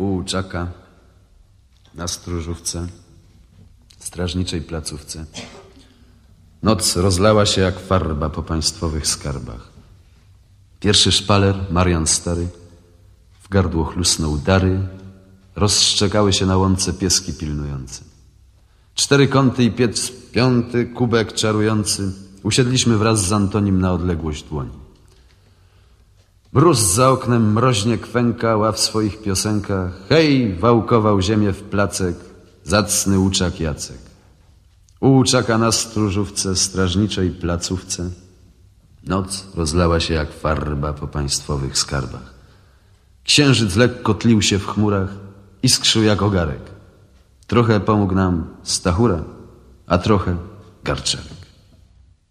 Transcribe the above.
u Czaka na stróżówce, strażniczej placówce. Noc rozlała się jak farba po państwowych skarbach. Pierwszy szpaler, Marian Stary, w gardło chlusnął dary, rozszczekały się na łące pieski pilnujące. Cztery kąty i piec piąty, kubek czarujący, usiedliśmy wraz z Antonim na odległość dłoni. Mróz za oknem mroźnie kwękała w swoich piosenkach. Hej, wałkował ziemię w placek, zacny łuczak Jacek. U łuczaka na stróżówce, strażniczej placówce, noc rozlała się jak farba po państwowych skarbach. Księżyc lekko tlił się w chmurach, iskrzył jak ogarek. Trochę pomógł nam Stachura, a trochę Garczewek.